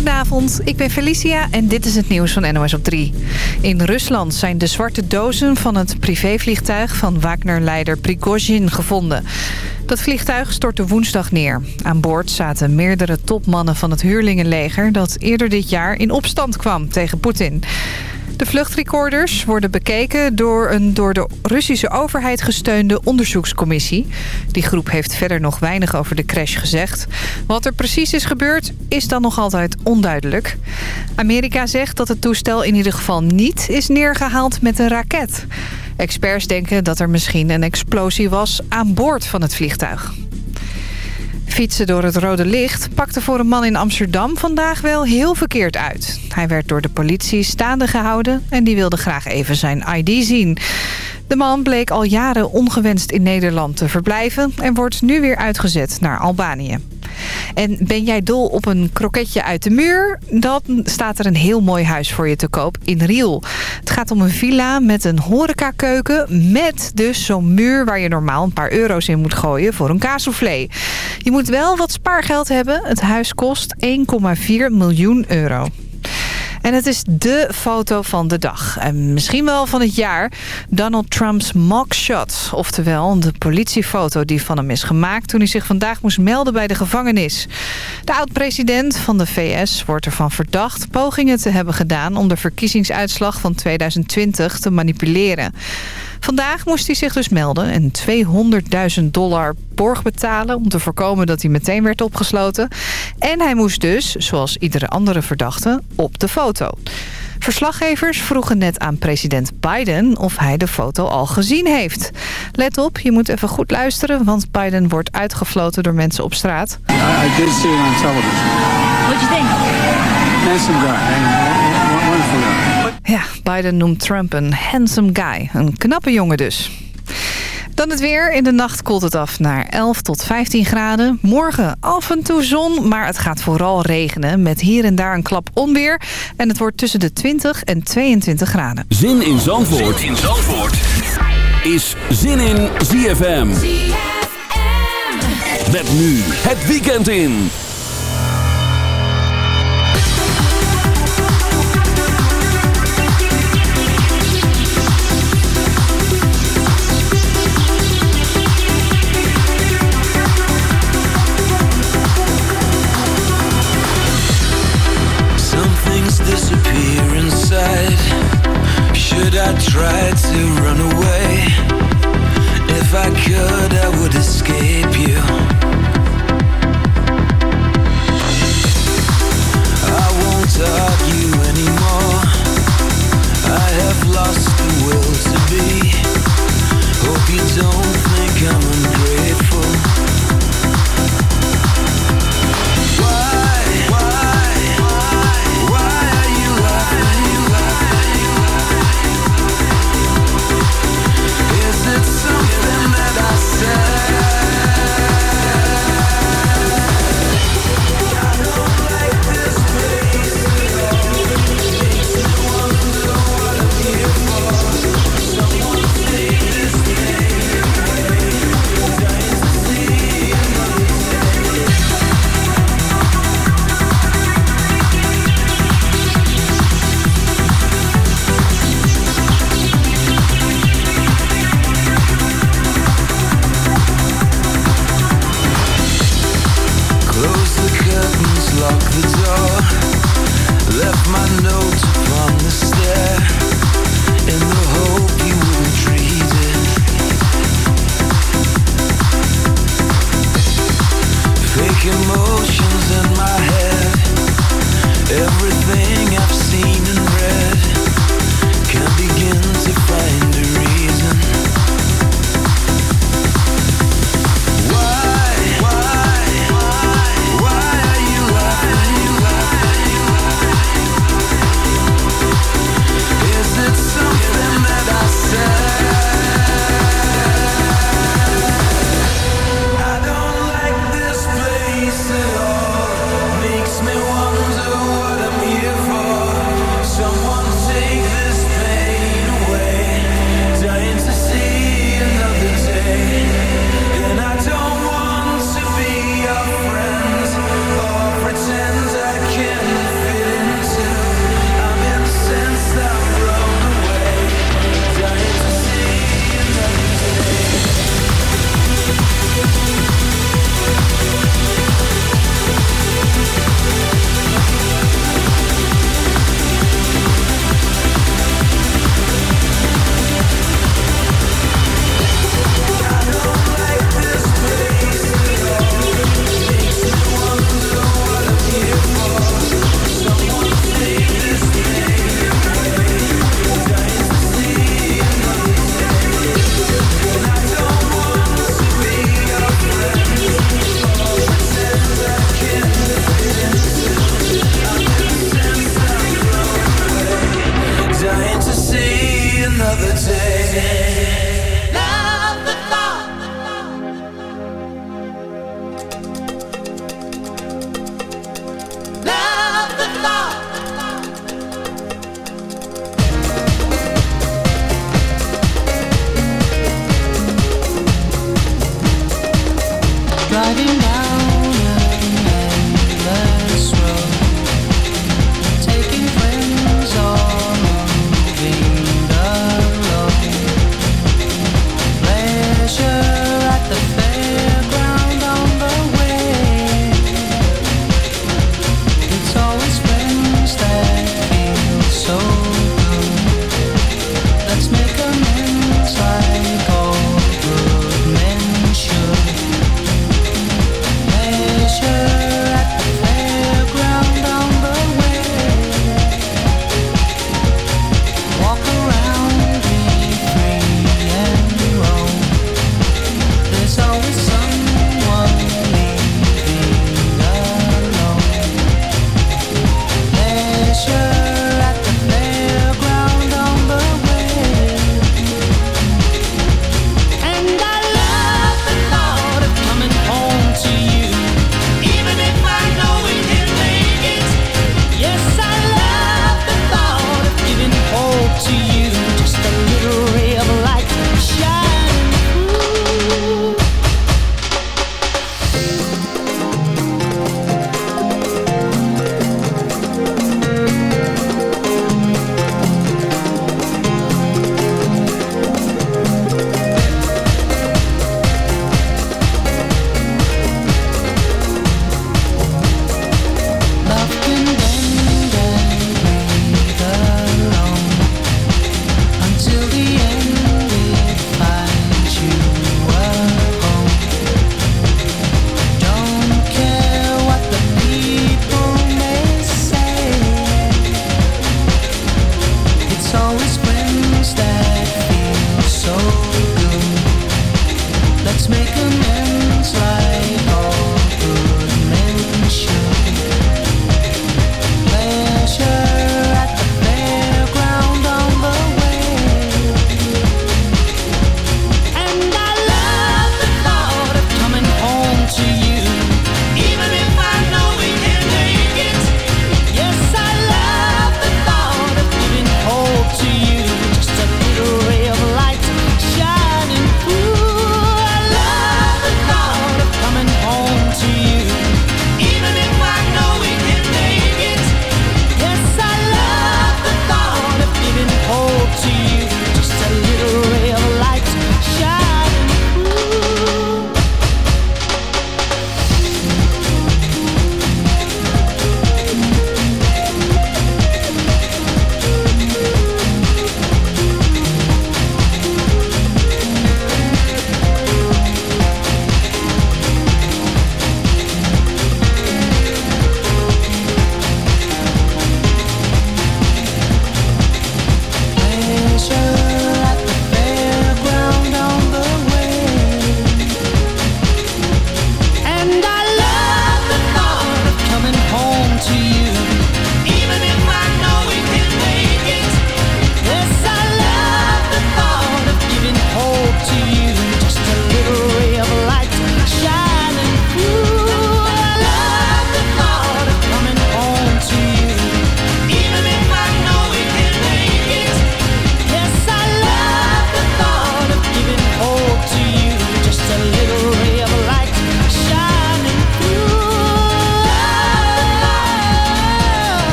Goedenavond, ik ben Felicia en dit is het nieuws van NOS op 3. In Rusland zijn de zwarte dozen van het privévliegtuig van Wagner-leider Prigozhin gevonden. Dat vliegtuig stortte woensdag neer. Aan boord zaten meerdere topmannen van het huurlingenleger... dat eerder dit jaar in opstand kwam tegen Poetin. De vluchtrecorders worden bekeken door een door de Russische overheid gesteunde onderzoekscommissie. Die groep heeft verder nog weinig over de crash gezegd. Wat er precies is gebeurd is dan nog altijd onduidelijk. Amerika zegt dat het toestel in ieder geval niet is neergehaald met een raket. Experts denken dat er misschien een explosie was aan boord van het vliegtuig. Fietsen door het rode licht pakte voor een man in Amsterdam vandaag wel heel verkeerd uit. Hij werd door de politie staande gehouden en die wilde graag even zijn ID zien. De man bleek al jaren ongewenst in Nederland te verblijven... en wordt nu weer uitgezet naar Albanië. En ben jij dol op een kroketje uit de muur? Dan staat er een heel mooi huis voor je te koop in Riel. Het gaat om een villa met een horecakeuken... met dus zo'n muur waar je normaal een paar euro's in moet gooien voor een kaassoufflé. Je moet wel wat spaargeld hebben. Het huis kost 1,4 miljoen euro. En het is de foto van de dag. En misschien wel van het jaar. Donald Trumps mockshot. Oftewel de politiefoto die van hem is gemaakt... toen hij zich vandaag moest melden bij de gevangenis. De oud-president van de VS wordt ervan verdacht... pogingen te hebben gedaan om de verkiezingsuitslag van 2020 te manipuleren. Vandaag moest hij zich dus melden en 200.000 dollar borg betalen... om te voorkomen dat hij meteen werd opgesloten. En hij moest dus, zoals iedere andere verdachte, op de foto. Verslaggevers vroegen net aan president Biden of hij de foto al gezien heeft. Let op, je moet even goed luisteren, want Biden wordt uitgefloten door mensen op straat. I, I did see it on television. What'd you think? Handsome guy. Ja, Biden noemt Trump een handsome guy. Een knappe jongen dus. Dan het weer. In de nacht koelt het af naar 11 tot 15 graden. Morgen af en toe zon, maar het gaat vooral regenen... met hier en daar een klap onweer. En het wordt tussen de 20 en 22 graden. Zin in Zandvoort, Zin in Zandvoort. is Zin in ZFM. Met nu het weekend in. I tried to run away? If I could, I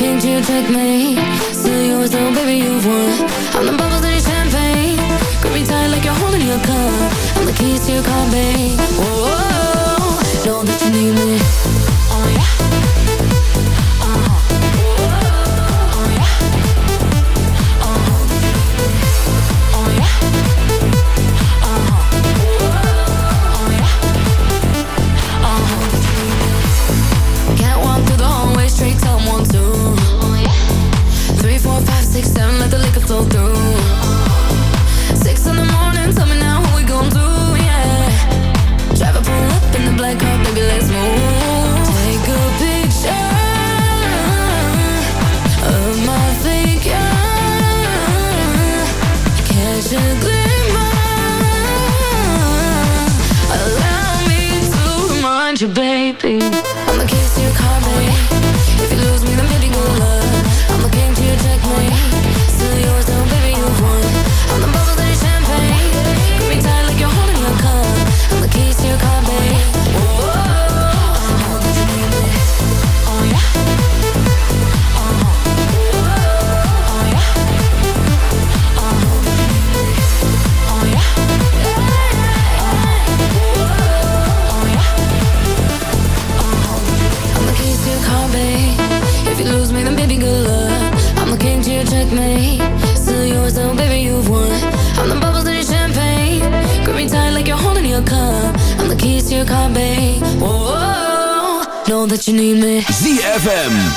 can't you take me? Still yours so baby, you've won I'm the bubbles in your champagne. Grip me tight like you're holding your cup. I'm the keys to your car, babe. Whoa. see.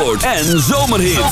En zomerhits.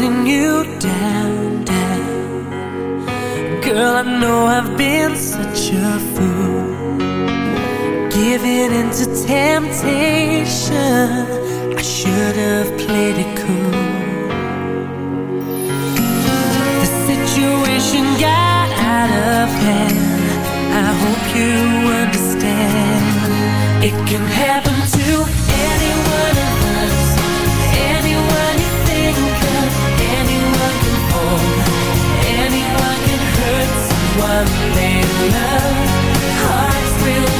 Letting you down, down. Girl, I know I've been such a fool. giving into temptation. I should have played it cool. The situation got out of hand. I hope you understand. It can happen to any one of us. Anyone you think of, someone they love. Hearts will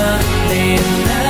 someone they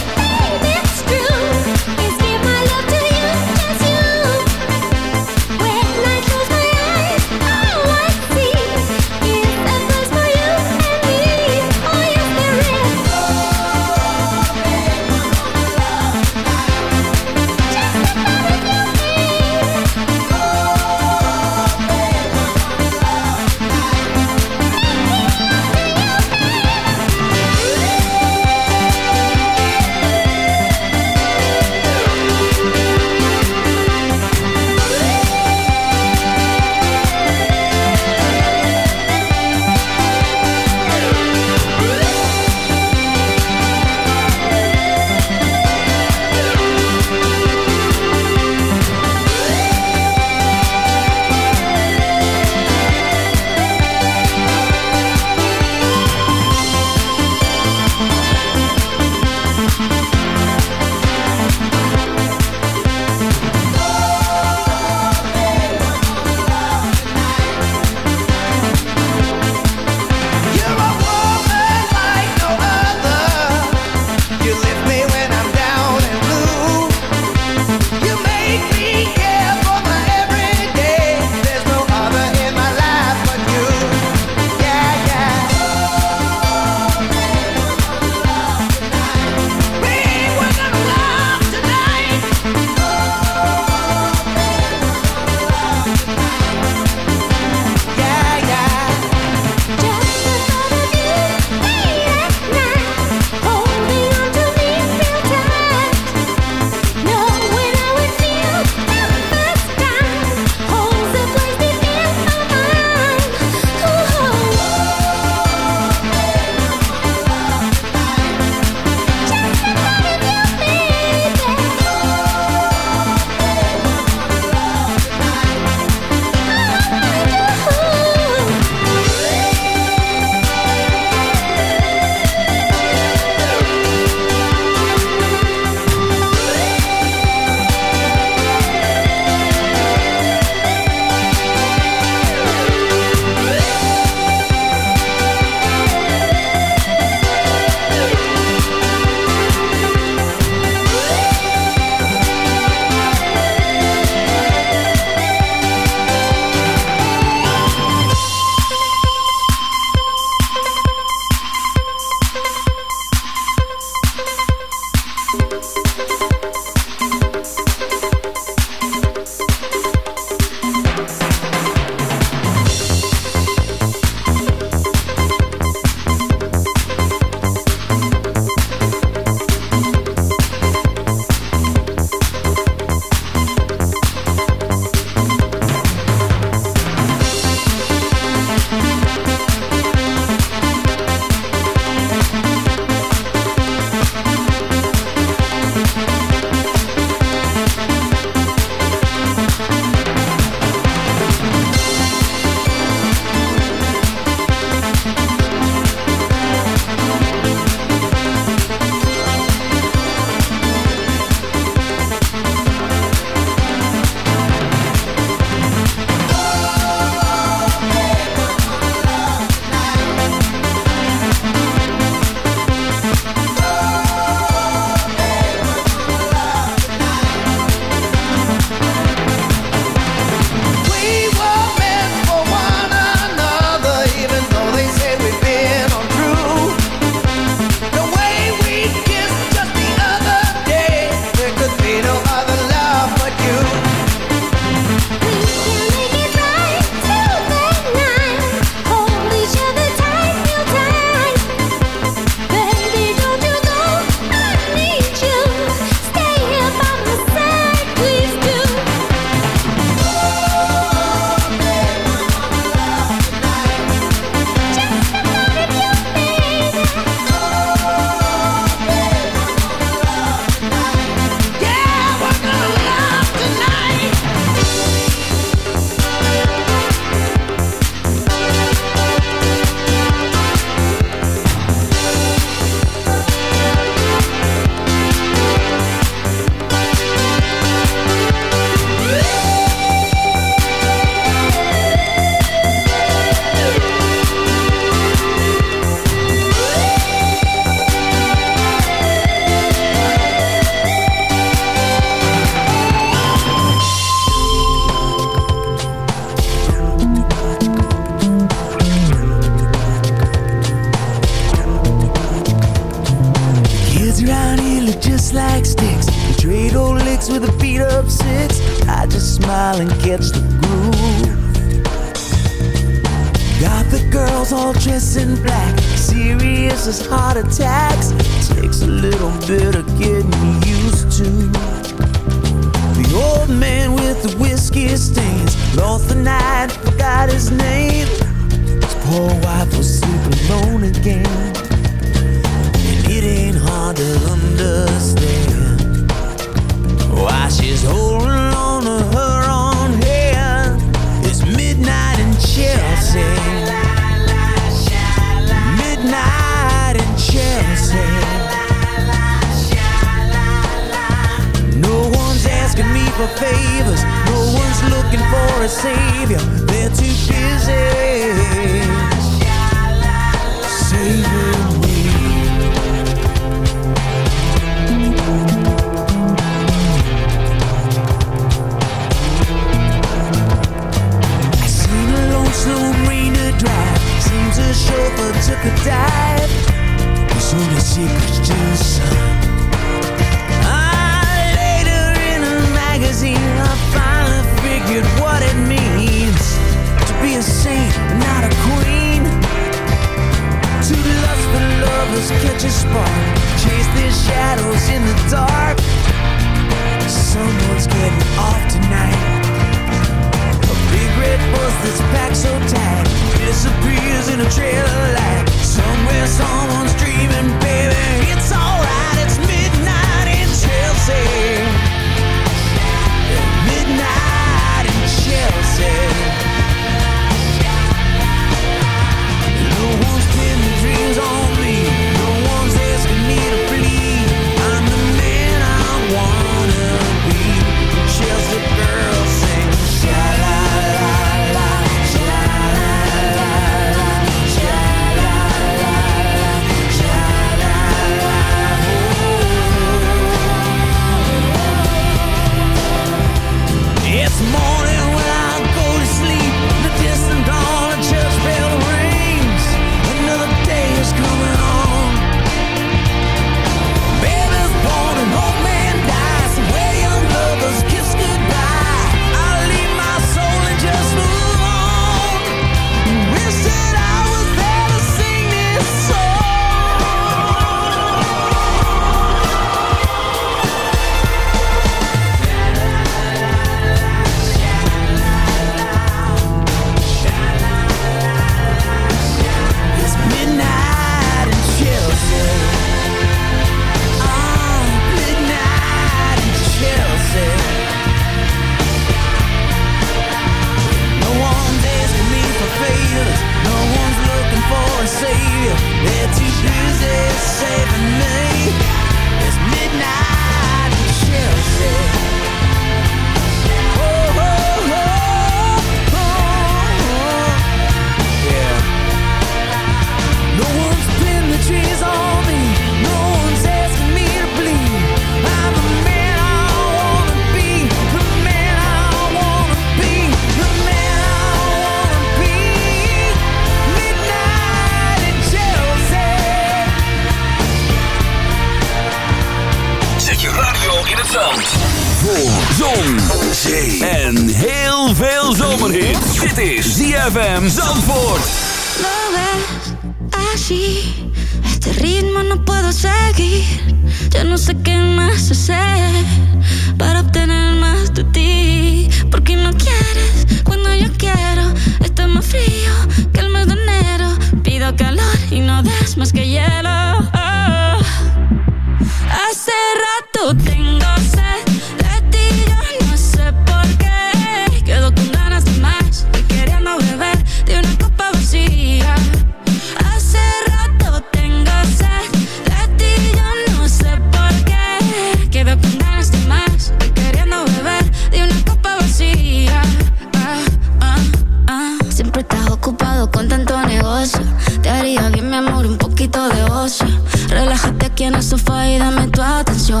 Relájate aquí en el sofá y dame tu atención.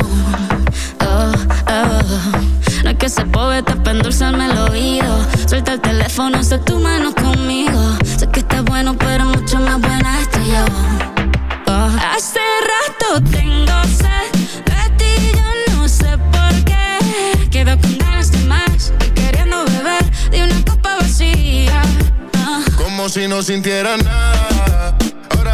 Oh, oh. No hay que ser poeta para endulzarme el oído. Suelta el teléfono, sé tu mano conmigo. Sé que estás bueno, pero mucho más buena estoy yo. Oh. Hace rato tengo sed de ti, yo no sé por qué. Quedo con ganas de más y queriendo beber de una copa vacía. Como si no sintiera nada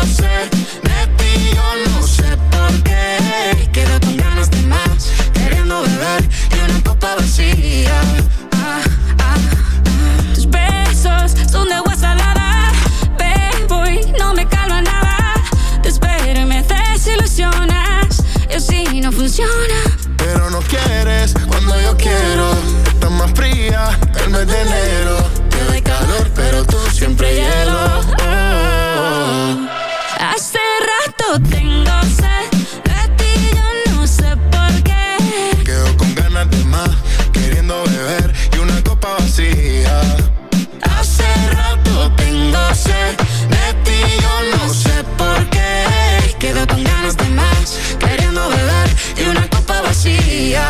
hacer de ti yo no sé por qué. Y quedo con ganas de más Queriendo beber y una copa vacía. Ah, ah, ah. Tus besos son de agua salada. Bebo y no me calma nada. Te espero y me desilusionas. Y así no funciona. Pero no quieres cuando yo quiero. Estás más fría el mes de enero. Te doy calor pero tú siempre hielo. Queriendo beber y una copa vacía.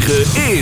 106.9 is...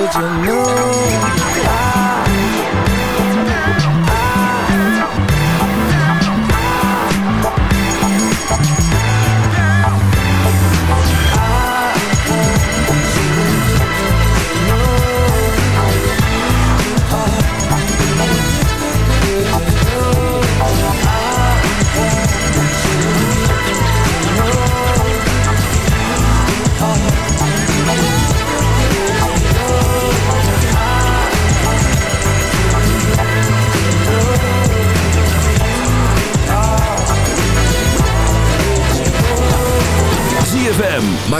Would you know?